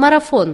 марафон.